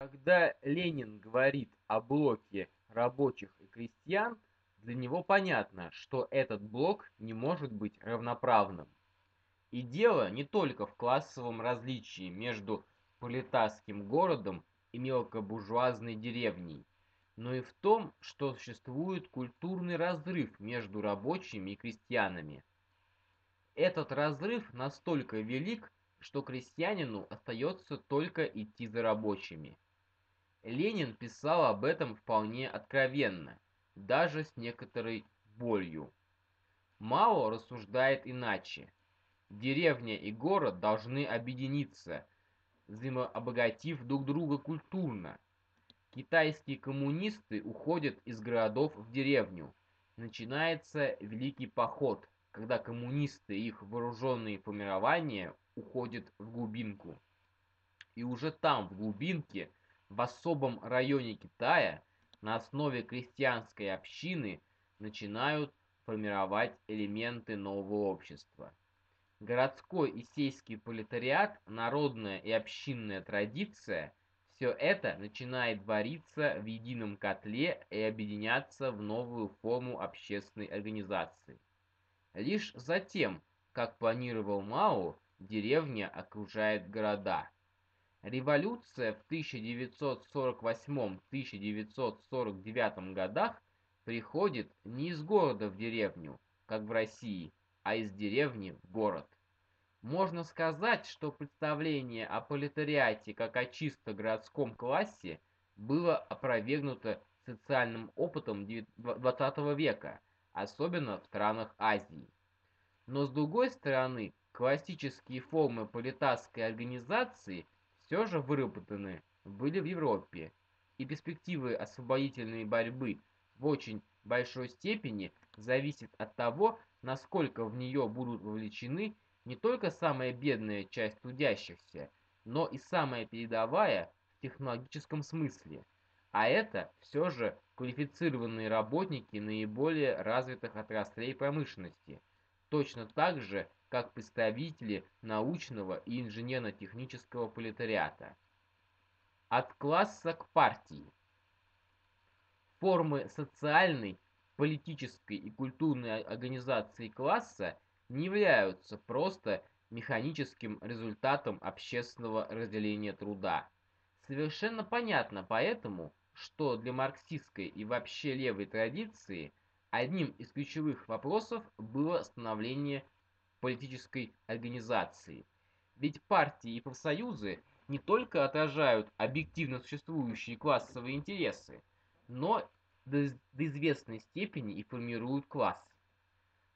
Когда Ленин говорит о блоке рабочих и крестьян, для него понятно, что этот блок не может быть равноправным. И дело не только в классовом различии между пролетарским городом и мелкобуржуазной деревней, но и в том, что существует культурный разрыв между рабочими и крестьянами. Этот разрыв настолько велик, что крестьянину остается только идти за рабочими. Ленин писал об этом вполне откровенно, даже с некоторой болью. Мао рассуждает иначе. Деревня и город должны объединиться, взаимообогатив друг друга культурно. Китайские коммунисты уходят из городов в деревню. Начинается Великий поход, когда коммунисты и их вооруженные формирования уходят в глубинку. И уже там, в глубинке, в особом районе Китая, на основе крестьянской общины, начинают формировать элементы нового общества. Городской и сельский пролетариат, народная и общинная традиция – все это начинает вариться в едином котле и объединяться в новую форму общественной организации. Лишь затем, как планировал Мао, деревня окружает города. Революция в 1948-1949 годах приходит не из города в деревню, как в России, а из деревни в город. Можно сказать, что представление о пролетариате как о чисто городском классе было опровергнуто социальным опытом XX века – особенно в странах Азии. Но с другой стороны, классические формы политарской организации все же выработаны были в Европе, и перспективы освободительной борьбы в очень большой степени зависят от того, насколько в нее будут вовлечены не только самая бедная часть трудящихся, но и самая передовая в технологическом смысле. А это все же квалифицированные работники наиболее развитых отраслей промышленности, точно так же, как представители научного и инженерно-технического пролетариата. От класса к партии. Формы социальной, политической и культурной организации класса не являются просто механическим результатом общественного разделения труда. Совершенно понятно поэтому, что для марксистской и вообще левой традиции одним из ключевых вопросов было становление политической организации. Ведь партии и профсоюзы не только отражают объективно существующие классовые интересы, но до, известной степени и формируют класс.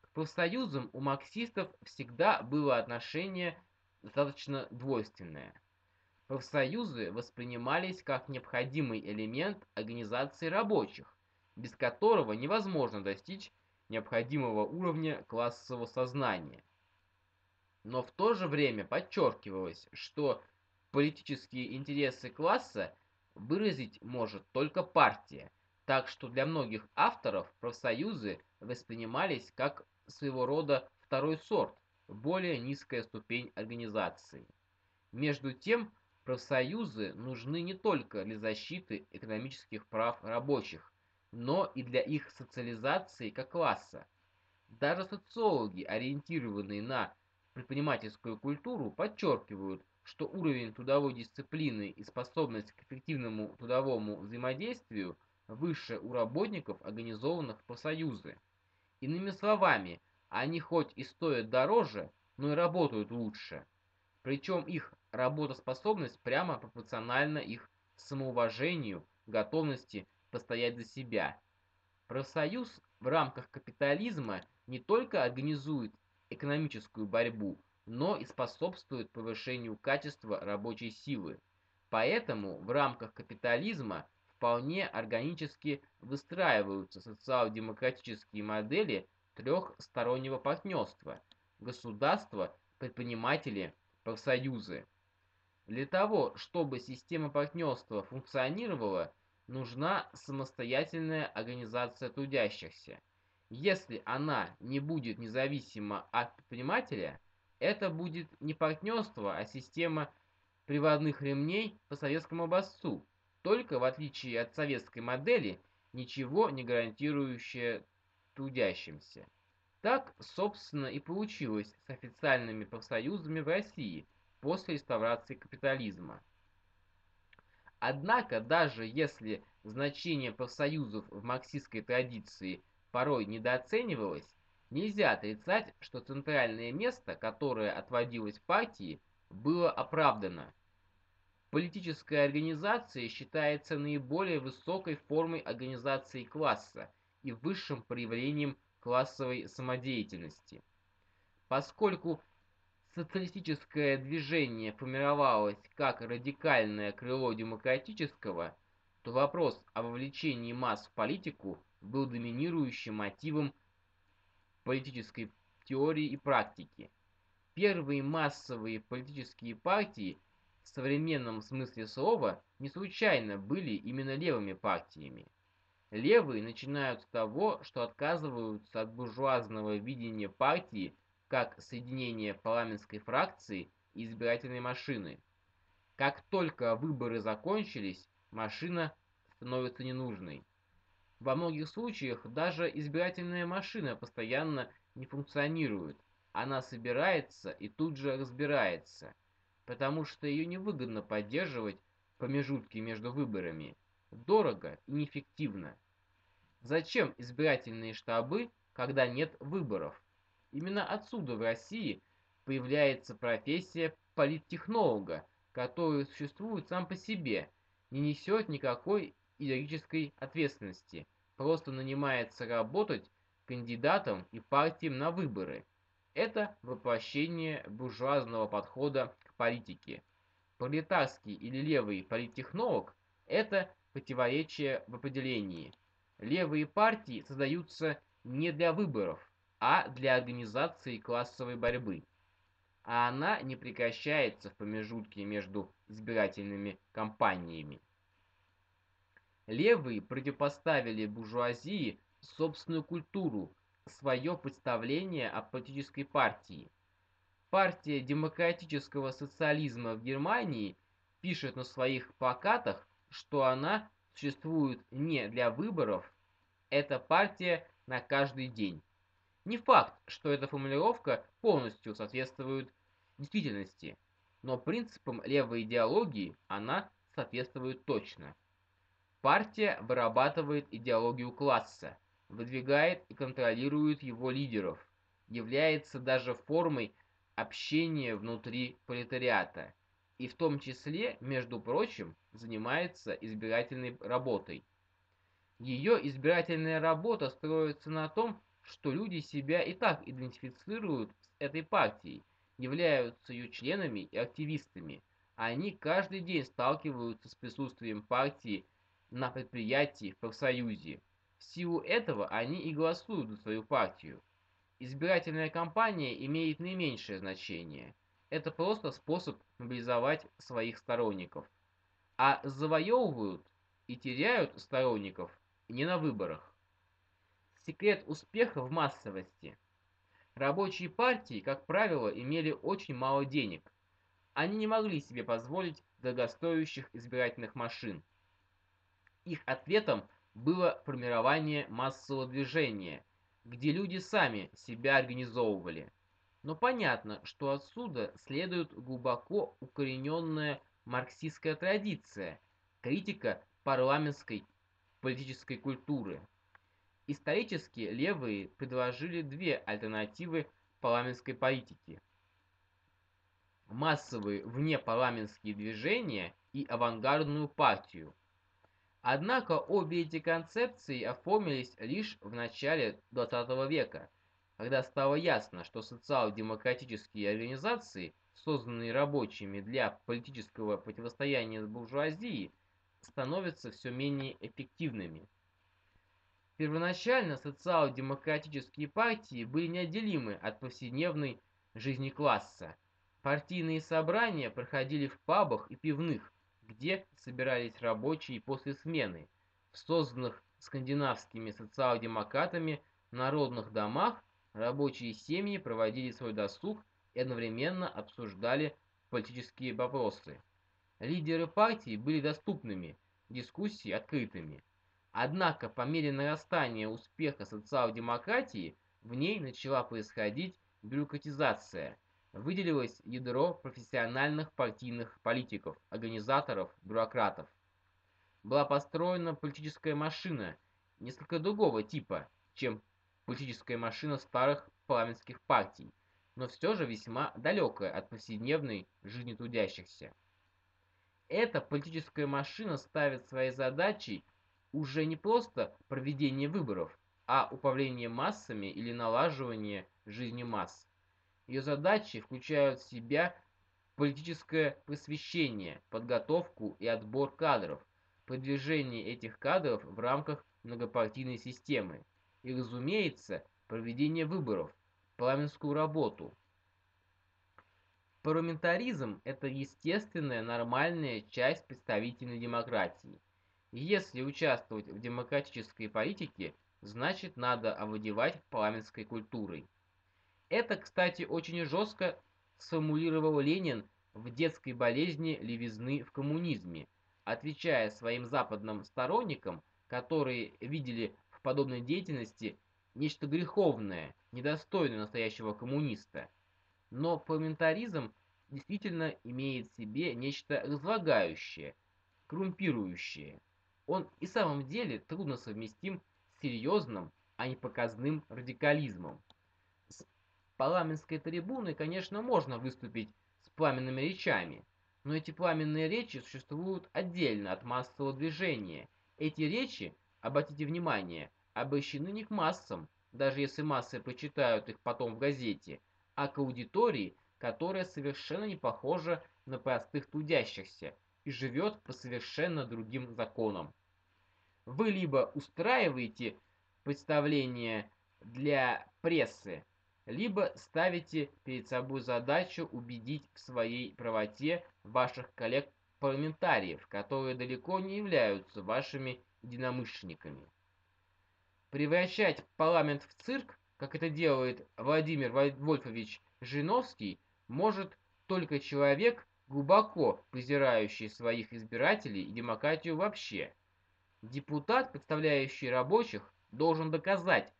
К профсоюзам у марксистов всегда было отношение достаточно двойственное – Профсоюзы воспринимались как необходимый элемент организации рабочих, без которого невозможно достичь необходимого уровня классового сознания. Но в то же время подчеркивалось, что политические интересы класса выразить может только партия, так что для многих авторов профсоюзы воспринимались как своего рода второй сорт, более низкая ступень организации. Между тем, Профсоюзы нужны не только для защиты экономических прав рабочих, но и для их социализации как класса. Даже социологи, ориентированные на предпринимательскую культуру, подчеркивают, что уровень трудовой дисциплины и способность к эффективному трудовому взаимодействию выше у работников, организованных профсоюзы. Иными словами, они хоть и стоят дороже, но и работают лучше. Причем их работоспособность прямо пропорциональна их самоуважению, готовности постоять за себя. Профсоюз в рамках капитализма не только организует экономическую борьбу, но и способствует повышению качества рабочей силы. Поэтому в рамках капитализма вполне органически выстраиваются социал-демократические модели трехстороннего партнерства – государство, предприниматели, профсоюзы. Для того, чтобы система партнерства функционировала, нужна самостоятельная организация трудящихся. Если она не будет независима от предпринимателя, это будет не партнерство, а система приводных ремней по советскому образцу, только в отличие от советской модели, ничего не гарантирующее трудящимся. Так, собственно, и получилось с официальными профсоюзами в России после реставрации капитализма. Однако, даже если значение профсоюзов в марксистской традиции порой недооценивалось, нельзя отрицать, что центральное место, которое отводилось партии, было оправдано. Политическая организация считается наиболее высокой формой организации класса и высшим проявлением классовой самодеятельности. Поскольку социалистическое движение формировалось как радикальное крыло демократического, то вопрос о вовлечении масс в политику был доминирующим мотивом политической теории и практики. Первые массовые политические партии в современном смысле слова не случайно были именно левыми партиями. Левые начинают с того, что отказываются от буржуазного видения партии как соединения парламентской фракции и избирательной машины. Как только выборы закончились, машина становится ненужной. Во многих случаях даже избирательная машина постоянно не функционирует. Она собирается и тут же разбирается, потому что ее невыгодно поддерживать промежутки между выборами – дорого и неэффективно. Зачем избирательные штабы, когда нет выборов? Именно отсюда в России появляется профессия политтехнолога, который существует сам по себе, не несет никакой идеологической ответственности, просто нанимается работать кандидатам и партиям на выборы. Это воплощение буржуазного подхода к политике. Пролетарский или левый политтехнолог – это противоречие в определении. Левые партии создаются не для выборов, а для организации классовой борьбы. А она не прекращается в промежутке между избирательными кампаниями. Левые противопоставили буржуазии собственную культуру, свое представление о политической партии. Партия демократического социализма в Германии пишет на своих плакатах что она существует не для выборов, это партия на каждый день. Не факт, что эта формулировка полностью соответствует действительности, но принципам левой идеологии она соответствует точно. Партия вырабатывает идеологию класса, выдвигает и контролирует его лидеров, является даже формой общения внутри пролетариата, и в том числе, между прочим, занимается избирательной работой. Ее избирательная работа строится на том, что люди себя и так идентифицируют с этой партией, являются ее членами и активистами. Они каждый день сталкиваются с присутствием партии на предприятии, в профсоюзе. В силу этого они и голосуют за свою партию. Избирательная кампания имеет наименьшее значение – это просто способ мобилизовать своих сторонников. А завоевывают и теряют сторонников не на выборах. Секрет успеха в массовости. Рабочие партии, как правило, имели очень мало денег. Они не могли себе позволить дорогостоящих избирательных машин. Их ответом было формирование массового движения, где люди сами себя организовывали – но понятно, что отсюда следует глубоко укорененная марксистская традиция, критика парламентской политической культуры. Исторически левые предложили две альтернативы парламентской политике. Массовые внепарламентские движения и авангардную партию. Однако обе эти концепции оформились лишь в начале XX века – когда стало ясно, что социал-демократические организации, созданные рабочими для политического противостояния с буржуазией, становятся все менее эффективными. Первоначально социал-демократические партии были неотделимы от повседневной жизни класса. Партийные собрания проходили в пабах и пивных, где собирались рабочие после смены, в созданных скандинавскими социал-демократами народных домах Рабочие семьи проводили свой досуг и одновременно обсуждали политические вопросы. Лидеры партии были доступными, дискуссии открытыми. Однако по мере нарастания успеха социал-демократии в ней начала происходить бюрократизация. Выделилось ядро профессиональных партийных политиков, организаторов, бюрократов. Была построена политическая машина несколько другого типа, чем политическая машина старых парламентских партий, но все же весьма далекая от повседневной жизни трудящихся. Эта политическая машина ставит своей задачей уже не просто проведение выборов, а управление массами или налаживание жизни масс. Ее задачи включают в себя политическое просвещение, подготовку и отбор кадров, продвижение этих кадров в рамках многопартийной системы и, разумеется, проведение выборов, парламентскую работу. Парламентаризм – это естественная, нормальная часть представительной демократии. Если участвовать в демократической политике, значит надо овладевать парламентской культурой. Это, кстати, очень жестко сформулировал Ленин в детской болезни левизны в коммунизме, отвечая своим западным сторонникам, которые видели в подобной деятельности нечто греховное, недостойное настоящего коммуниста. Но парламентаризм действительно имеет в себе нечто разлагающее, коррумпирующее. Он и в самом деле трудно совместим с серьезным, а не показным радикализмом. Парламентской трибуны, конечно, можно выступить с пламенными речами, но эти пламенные речи существуют отдельно от массового движения. Эти речи, обратите внимание, обращены не к массам, даже если массы почитают их потом в газете, а к аудитории, которая совершенно не похожа на простых трудящихся и живет по совершенно другим законам. Вы либо устраиваете представление для прессы, либо ставите перед собой задачу убедить в своей правоте ваших коллег-парламентариев, которые далеко не являются вашими единомышленниками. Превращать парламент в цирк, как это делает Владимир Вольфович Жириновский, может только человек, глубоко презирающий своих избирателей и демократию вообще. Депутат, представляющий рабочих, должен доказать,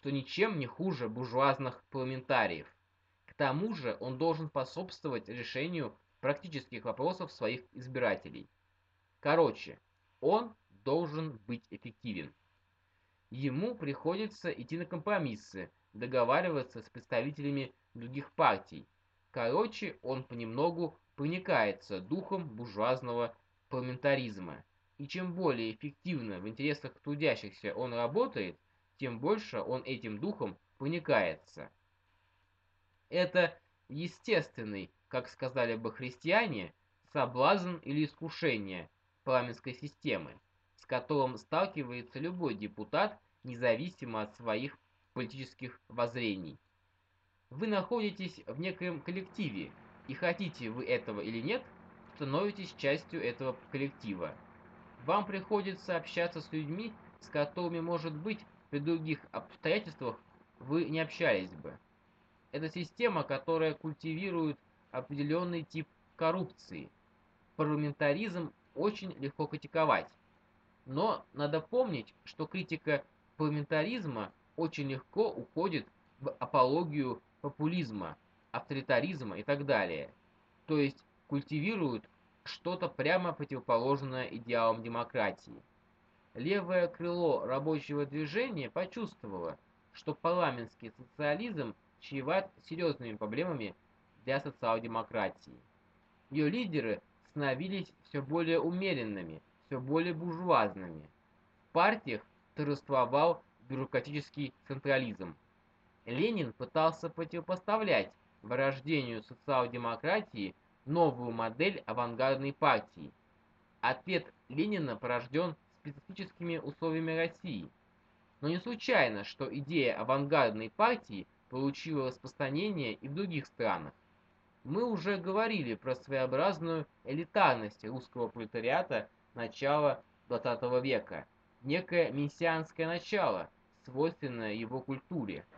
что ничем не хуже буржуазных парламентариев. К тому же он должен способствовать решению практических вопросов своих избирателей. Короче, он должен быть эффективен. Ему приходится идти на компромиссы, договариваться с представителями других партий. Короче, он понемногу проникается духом буржуазного парламентаризма и чем более эффективно в интересах трудящихся он работает, тем больше он этим духом проникается. Это естественный, как сказали бы христиане, соблазн или искушение парламентской системы, с которым сталкивается любой депутат, независимо от своих политических воззрений. Вы находитесь в некоем коллективе, и хотите вы этого или нет, становитесь частью этого коллектива. Вам приходится общаться с людьми, с которыми, может быть, при других обстоятельствах вы не общались бы. Это система, которая культивирует определенный тип коррупции. Парламентаризм очень легко критиковать. Но надо помнить, что критика парламентаризма очень легко уходит в апологию популизма, авторитаризма и так далее. То есть культивируют что-то прямо противоположное идеалам демократии. Левое крыло рабочего движения почувствовало, что парламентский социализм чреват серьезными проблемами для социал-демократии. Ее лидеры становились все более умеренными, все более буржуазными. В партиях торжествовал бюрократический централизм. Ленин пытался противопоставлять вырождению социал-демократии новую модель авангардной партии. Ответ Ленина порожден специфическими условиями России. Но не случайно, что идея авангардной партии получила распространение и в других странах. Мы уже говорили про своеобразную элитарность русского пролетариата начала XX века, некое мессианское начало, свойственное его культуре –